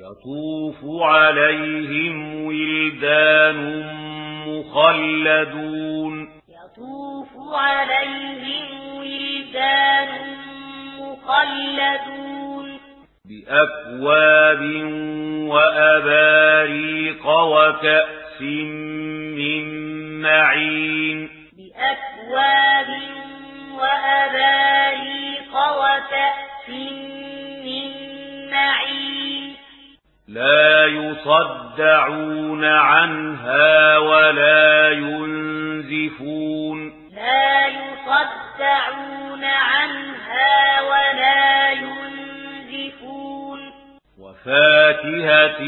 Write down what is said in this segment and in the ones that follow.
يطوف عليهم ولدان مخلدون يطوف عليهم ولدان مخلدون بأكواب وأباريق وكأس من معين بأكواب وأباريق وكأس من لا يصدعون عنها ولا ينزفون. لا يصدعون عنها ولا ينزفون. وفاكهة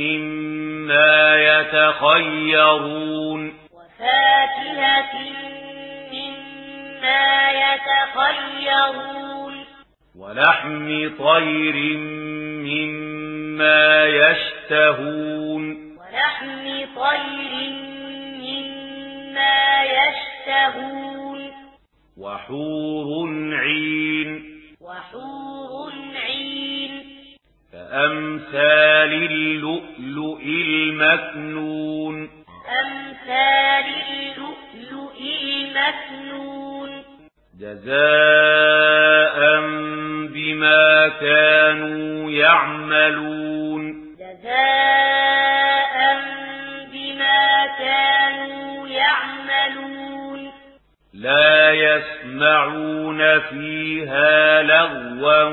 مما يتخيرون. وفاكهة مما يتخيرون. ولحم طير مما مما يشتهون ولحم طير مما يشتهون وحور عين وحور عين فَأَمْثَالُ اللؤلؤ المكنون أمثال اللؤلؤ المكنون جزاء بما كانوا يعملون يسمعون فيها لغوا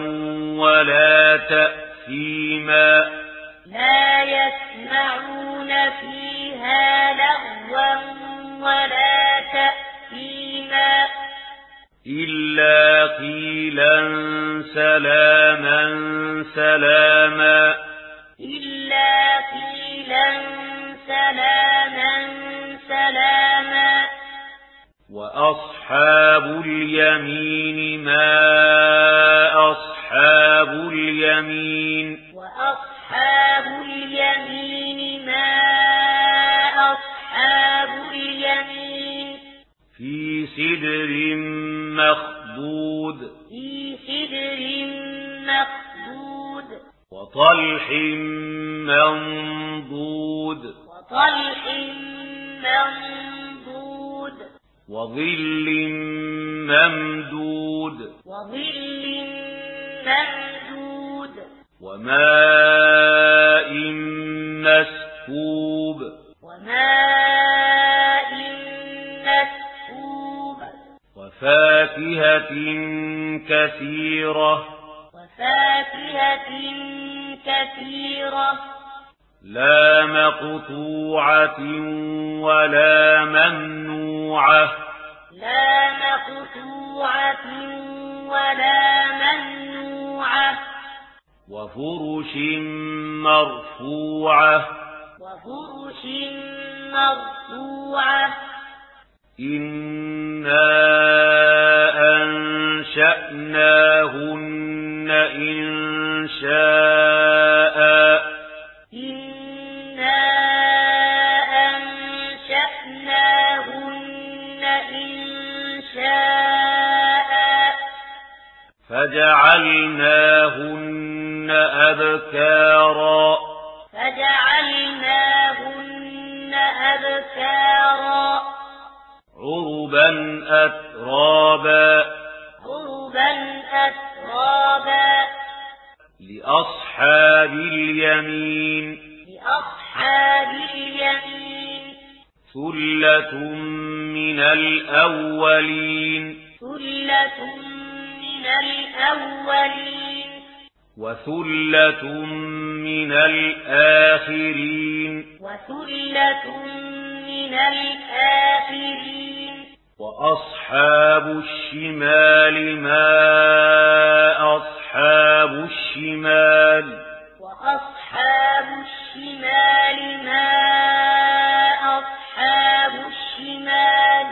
ولا تأثيما. لا يسمعون فيها لغوا ولا تأثيما. إلا قيلا سلاما سلاما. إلا قيلا سلاما سلاما. وأصحاب اليمين ما أصحاب اليمين وأصحاب اليمين ما أصحاب اليمين في سدر مخدود في سدر مخدود وطلح منضود وطلح منضود وظل ممدود وظل ممدود وماء مسكوب وماء مسكوب وفاكهة كثيرة وفاكهة كثيرة لا مقطوعة ولا ممنوعة لا مقطوعة ولا ممنوعة وفرش مرفوعة. وفرش مرفوعة. إنا أنشأناهن إن شاء فجعلناهن أبكارا. فجعلناهن أبكارا. عربا أترابا. عربا أترابا. لأصحاب اليمين. لأصحاب اليمين. ثلة من الأولين. ثلة من الأولين. وثلة من الآخرين. وثلة من الآخرين. وأصحاب الشمال ما أصحاب الشمال. وأصحاب الشمال ما أصحاب الشمال.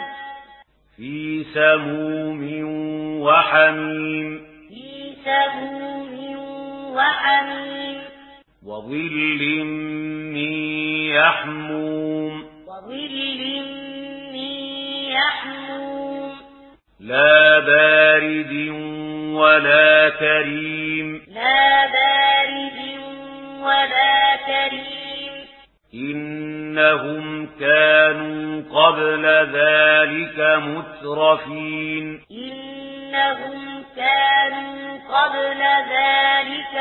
في سموم وحميم. في سموم وحميم. وظل من يحموم. وظل من يحموم. لا بارد ولا كريم. لا بارد ولا كريم. إنهم كانوا قبل ذلك مترفين. إنهم إنهم كانوا قبل ذلك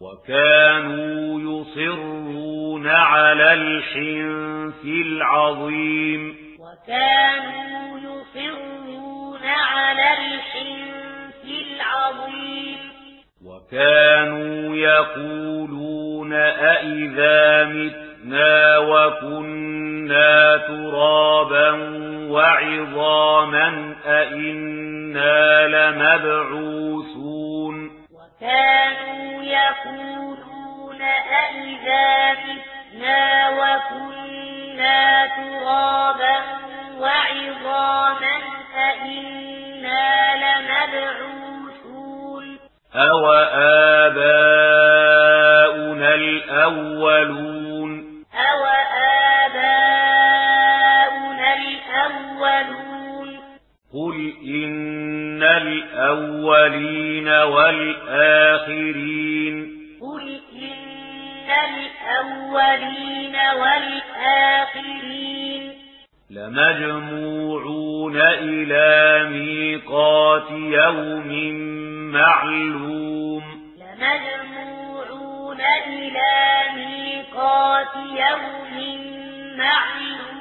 وكانوا يصرون على الحنث العظيم وكانوا يصرون على الحنث العظيم وكانوا يقولون أئذا مت مِتْنَا وَكُنَّا تُرَابًا وَعِظَامًا أَإِنَّا لَمَبْعُوثُونَ وَكَانُوا يَقُولُونَ أَإِذَا مِتْنَا وَكُنَّا تُرَابًا وَعِظَامًا أَإِنَّا لَمَبْعُوثُونَ أَوَآبَاؤُنَا الْأَوَّلُونَ الأولين والآخرين. قل إن الأولين والآخرين. لمجموعون إلى ميقات يوم معلوم. لمجموعون إلى ميقات يوم معلوم.